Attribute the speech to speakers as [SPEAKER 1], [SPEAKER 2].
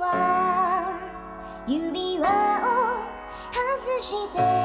[SPEAKER 1] は指輪を外して